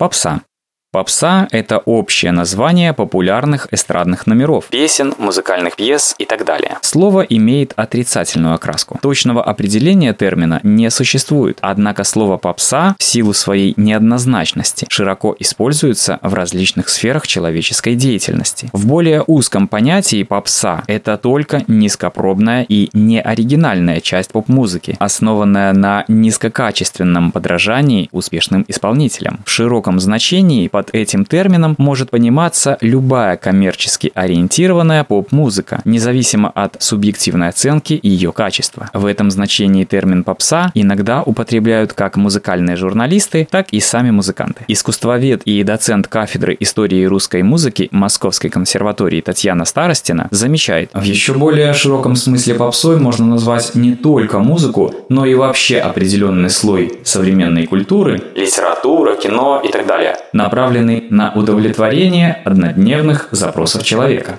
Попса. Попса – это общее название популярных эстрадных номеров, песен, музыкальных пьес и так далее. Слово имеет отрицательную окраску. Точного определения термина не существует, однако слово «попса» в силу своей неоднозначности широко используется в различных сферах человеческой деятельности. В более узком понятии попса – это только низкопробная и неоригинальная часть поп-музыки, основанная на низкокачественном подражании успешным исполнителям. В широком значении – под этим термином может пониматься любая коммерчески ориентированная поп-музыка, независимо от субъективной оценки ее качества. В этом значении термин попса иногда употребляют как музыкальные журналисты, так и сами музыканты. Искусствовед и доцент кафедры истории русской музыки Московской консерватории Татьяна Старостина замечает, в еще более широком смысле попсой можно назвать не только музыку, но и вообще определенный слой современной культуры, литература, кино и так далее, направленный направленный на удовлетворение однодневных запросов человека.